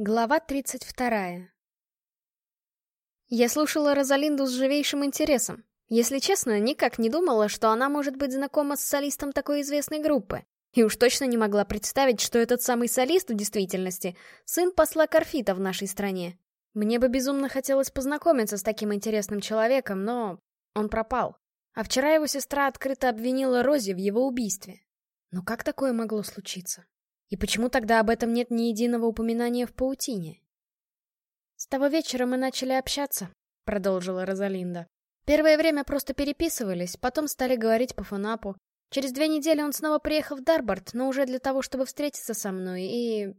Глава 32. Я слушала Розалинду с живейшим интересом. Если честно, никак не думала, что она может быть знакома с солистом такой известной группы. И уж точно не могла представить, что этот самый солист в действительности — сын посла Карфита в нашей стране. Мне бы безумно хотелось познакомиться с таким интересным человеком, но он пропал. А вчера его сестра открыто обвинила Рози в его убийстве. Но как такое могло случиться? И почему тогда об этом нет ни единого упоминания в паутине? «С того вечера мы начали общаться», — продолжила Розалинда. «Первое время просто переписывались, потом стали говорить по фонапу. Через две недели он снова приехал в Дарборд, но уже для того, чтобы встретиться со мной, и...»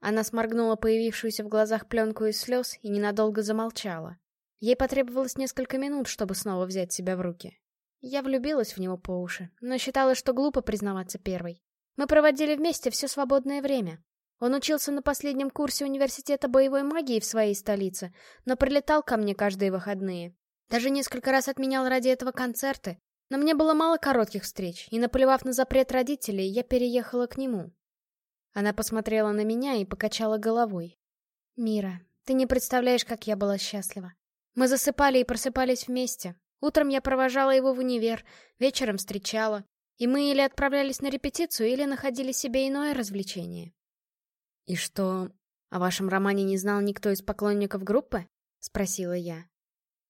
Она сморгнула появившуюся в глазах пленку из слез и ненадолго замолчала. Ей потребовалось несколько минут, чтобы снова взять себя в руки. Я влюбилась в него по уши, но считала, что глупо признаваться первой. Мы проводили вместе все свободное время. Он учился на последнем курсе университета боевой магии в своей столице, но прилетал ко мне каждые выходные. Даже несколько раз отменял ради этого концерты. Но мне было мало коротких встреч, и, наплевав на запрет родителей, я переехала к нему. Она посмотрела на меня и покачала головой. «Мира, ты не представляешь, как я была счастлива. Мы засыпали и просыпались вместе. Утром я провожала его в универ, вечером встречала. И мы или отправлялись на репетицию, или находили себе иное развлечение. «И что, о вашем романе не знал никто из поклонников группы?» — спросила я.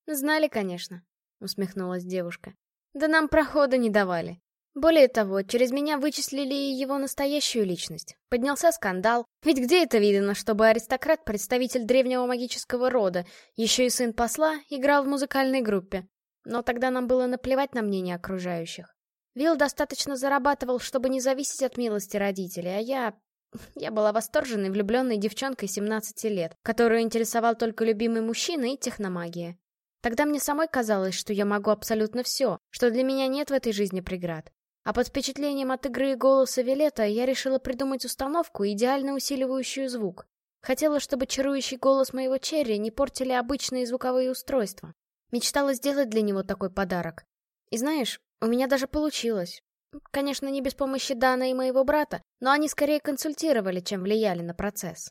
«Знали, конечно», — усмехнулась девушка. «Да нам прохода не давали. Более того, через меня вычислили его настоящую личность. Поднялся скандал. Ведь где это видно, чтобы аристократ, представитель древнего магического рода, еще и сын посла, играл в музыкальной группе? Но тогда нам было наплевать на мнение окружающих. Вилл достаточно зарабатывал, чтобы не зависеть от милости родителей, а я... Я была восторженной, влюбленной девчонкой 17 лет, которую интересовал только любимый мужчина и техномагия. Тогда мне самой казалось, что я могу абсолютно все, что для меня нет в этой жизни преград. А под впечатлением от игры и голоса Вилета я решила придумать установку, идеально усиливающую звук. Хотела, чтобы чарующий голос моего черри не портили обычные звуковые устройства. Мечтала сделать для него такой подарок. И знаешь, у меня даже получилось. Конечно, не без помощи Дана и моего брата, но они скорее консультировали, чем влияли на процесс.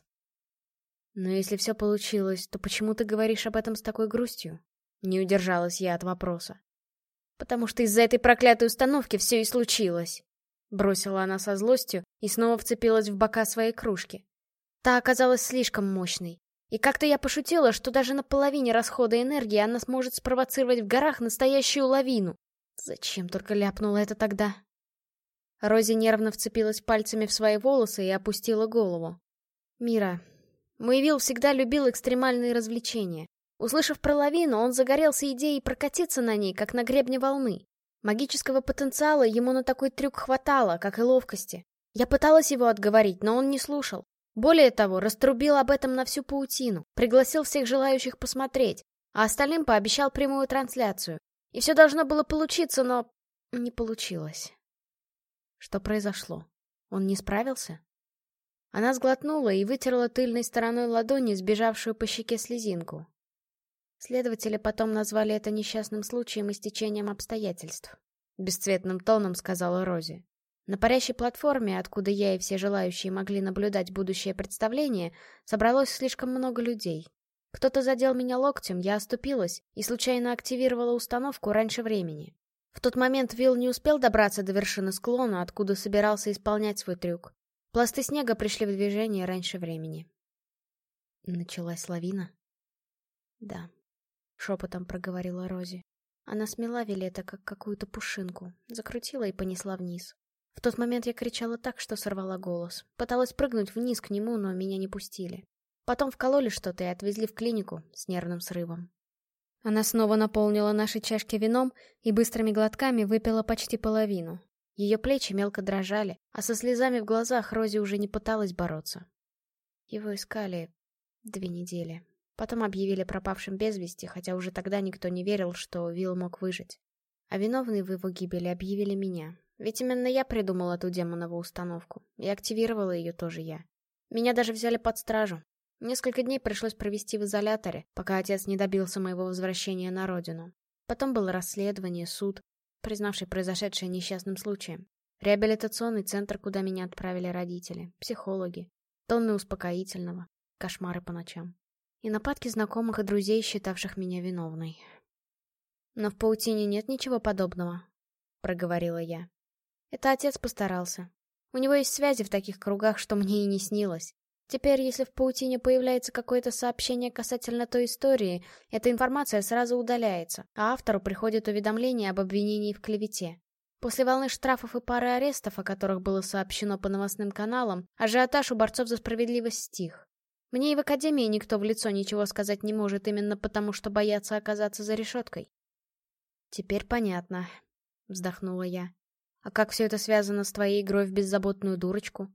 Но если все получилось, то почему ты говоришь об этом с такой грустью? Не удержалась я от вопроса. Потому что из-за этой проклятой установки все и случилось. Бросила она со злостью и снова вцепилась в бока своей кружки. Та оказалась слишком мощной. И как-то я пошутила, что даже на половине расхода энергии она сможет спровоцировать в горах настоящую лавину. Зачем только ляпнула это тогда? Рози нервно вцепилась пальцами в свои волосы и опустила голову. «Мира, мой Вилл всегда любил экстремальные развлечения. Услышав про лавину, он загорелся идеей прокатиться на ней, как на гребне волны. Магического потенциала ему на такой трюк хватало, как и ловкости. Я пыталась его отговорить, но он не слушал. Более того, раструбил об этом на всю паутину, пригласил всех желающих посмотреть, а остальным пообещал прямую трансляцию. И все должно было получиться, но не получилось. Что произошло? Он не справился? Она сглотнула и вытерла тыльной стороной ладони сбежавшую по щеке слезинку. Следователи потом назвали это несчастным случаем и стечением обстоятельств. Бесцветным тоном сказала Рози. На парящей платформе, откуда я и все желающие могли наблюдать будущее представление, собралось слишком много людей. Кто-то задел меня локтем, я оступилась и случайно активировала установку раньше времени. В тот момент Вилл не успел добраться до вершины склона, откуда собирался исполнять свой трюк. Пласты снега пришли в движение раньше времени. Началась лавина? Да, шепотом проговорила Рози. Она смела Вилета, как какую-то пушинку, закрутила и понесла вниз. В тот момент я кричала так, что сорвала голос. Пыталась прыгнуть вниз к нему, но меня не пустили. Потом вкололи что-то и отвезли в клинику с нервным срывом. Она снова наполнила наши чашки вином и быстрыми глотками выпила почти половину. Ее плечи мелко дрожали, а со слезами в глазах Рози уже не пыталась бороться. Его искали две недели. Потом объявили пропавшим без вести, хотя уже тогда никто не верил, что Уилл мог выжить. А виновной в его гибели объявили меня. Ведь именно я придумала ту демонову установку. И активировала ее тоже я. Меня даже взяли под стражу, Несколько дней пришлось провести в изоляторе, пока отец не добился моего возвращения на родину. Потом было расследование, суд, признавший произошедшее несчастным случаем. Реабилитационный центр, куда меня отправили родители, психологи, тонны успокоительного. кошмары по ночам. И нападки знакомых и друзей, считавших меня виновной. «Но в паутине нет ничего подобного», — проговорила я. «Это отец постарался. У него есть связи в таких кругах, что мне и не снилось. Теперь, если в паутине появляется какое-то сообщение касательно той истории, эта информация сразу удаляется, а автору приходит уведомление об обвинении в клевете. После волны штрафов и пары арестов, о которых было сообщено по новостным каналам, ажиотаж у борцов за справедливость стих. Мне и в академии никто в лицо ничего сказать не может именно потому, что боятся оказаться за решеткой. «Теперь понятно», — вздохнула я. «А как все это связано с твоей игрой в беззаботную дурочку?»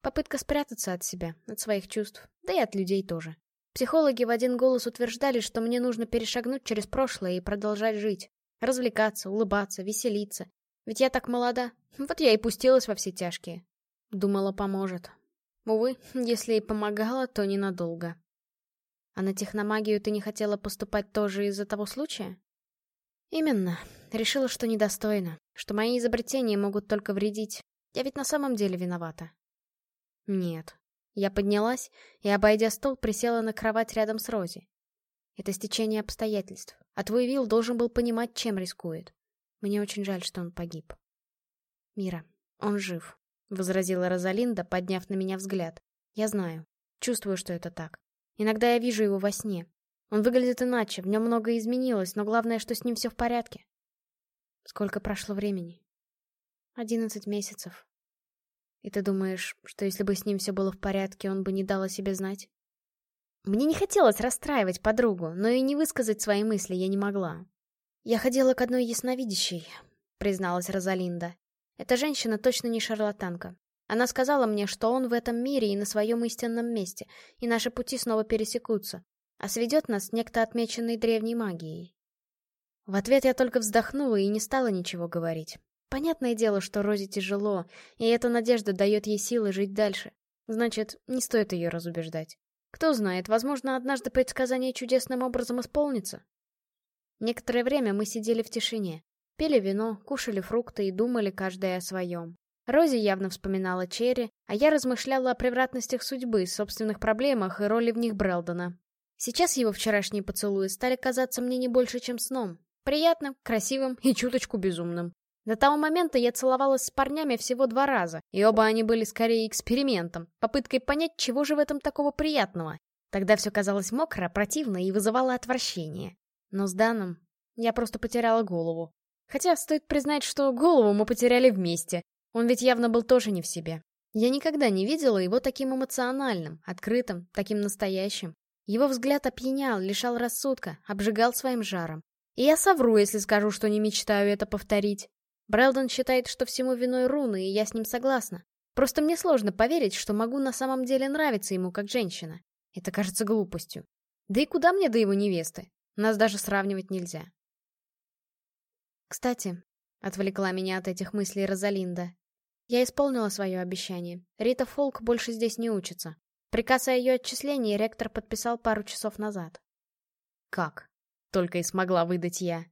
Попытка спрятаться от себя, от своих чувств, да и от людей тоже. Психологи в один голос утверждали, что мне нужно перешагнуть через прошлое и продолжать жить. Развлекаться, улыбаться, веселиться. Ведь я так молода. Вот я и пустилась во все тяжкие. Думала, поможет. Увы, если и помогала, то ненадолго. А на техномагию ты не хотела поступать тоже из-за того случая? Именно. Решила, что недостойна. Что мои изобретения могут только вредить. Я ведь на самом деле виновата. Нет. Я поднялась и, обойдя стол, присела на кровать рядом с Рози. Это стечение обстоятельств. А твой Вилл должен был понимать, чем рискует. Мне очень жаль, что он погиб. Мира, он жив, — возразила Розалинда, подняв на меня взгляд. Я знаю. Чувствую, что это так. Иногда я вижу его во сне. Он выглядит иначе, в нем многое изменилось, но главное, что с ним все в порядке. Сколько прошло времени? Одиннадцать месяцев. И ты думаешь, что если бы с ним все было в порядке, он бы не дал о себе знать? Мне не хотелось расстраивать подругу, но и не высказать свои мысли я не могла. «Я ходила к одной ясновидящей», — призналась Розалинда. «Эта женщина точно не шарлатанка. Она сказала мне, что он в этом мире и на своем истинном месте, и наши пути снова пересекутся, а сведет нас некто отмеченный древней магией». В ответ я только вздохнула и не стала ничего говорить. Понятное дело, что Розе тяжело, и эта надежда дает ей силы жить дальше. Значит, не стоит ее разубеждать. Кто знает, возможно, однажды предсказание чудесным образом исполнится. Некоторое время мы сидели в тишине. Пили вино, кушали фрукты и думали каждая о своем. Рози явно вспоминала Черри, а я размышляла о превратностях судьбы, собственных проблемах и роли в них Брэлдона. Сейчас его вчерашние поцелуи стали казаться мне не больше, чем сном. Приятным, красивым и чуточку безумным. До того момента я целовалась с парнями всего два раза, и оба они были скорее экспериментом, попыткой понять, чего же в этом такого приятного. Тогда все казалось мокро, противно и вызывало отвращение. Но с Даном я просто потеряла голову. Хотя стоит признать, что голову мы потеряли вместе. Он ведь явно был тоже не в себе. Я никогда не видела его таким эмоциональным, открытым, таким настоящим. Его взгляд опьянял, лишал рассудка, обжигал своим жаром. И я совру, если скажу, что не мечтаю это повторить. Брэлдон считает, что всему виной руны, и я с ним согласна. Просто мне сложно поверить, что могу на самом деле нравиться ему как женщина. Это кажется глупостью. Да и куда мне до его невесты? Нас даже сравнивать нельзя. Кстати, отвлекла меня от этих мыслей Розалинда. Я исполнила свое обещание. Рита Фолк больше здесь не учится. Приказ о ее отчислении ректор подписал пару часов назад. Как? Только и смогла выдать я.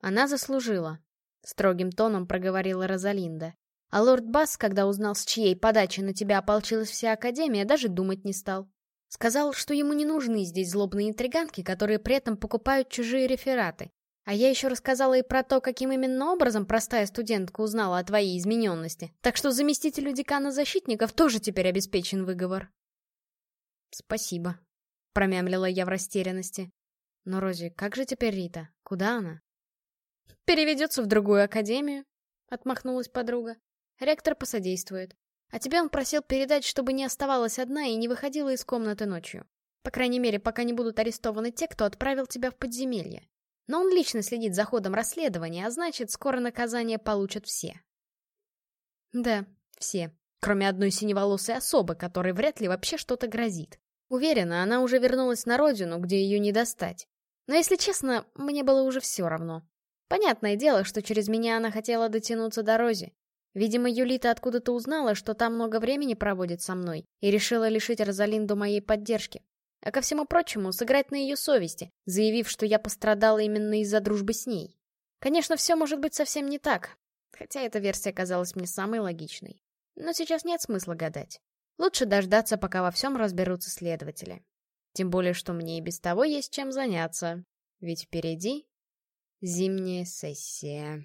Она заслужила. Строгим тоном проговорила Розалинда. А лорд Басс, когда узнал, с чьей подачи на тебя ополчилась вся Академия, даже думать не стал. Сказал, что ему не нужны здесь злобные интриганки, которые при этом покупают чужие рефераты. А я еще рассказала и про то, каким именно образом простая студентка узнала о твоей измененности. Так что заместителю декана защитников тоже теперь обеспечен выговор. Спасибо, промямлила я в растерянности. Но, Рози, как же теперь Рита? Куда она? «Переведется в другую академию», — отмахнулась подруга. «Ректор посодействует. А тебя он просил передать, чтобы не оставалась одна и не выходила из комнаты ночью. По крайней мере, пока не будут арестованы те, кто отправил тебя в подземелье. Но он лично следит за ходом расследования, а значит, скоро наказание получат все». «Да, все. Кроме одной синеволосой особы, которой вряд ли вообще что-то грозит. Уверена, она уже вернулась на родину, где ее не достать. Но если честно, мне было уже все равно. Понятное дело, что через меня она хотела дотянуться до Рози. Видимо, Юлита откуда-то узнала, что там много времени проводит со мной, и решила лишить Розалинду моей поддержки. А ко всему прочему, сыграть на ее совести, заявив, что я пострадала именно из-за дружбы с ней. Конечно, все может быть совсем не так, хотя эта версия казалась мне самой логичной. Но сейчас нет смысла гадать. Лучше дождаться, пока во всем разберутся следователи. Тем более, что мне и без того есть чем заняться. Ведь впереди зимняя сессия.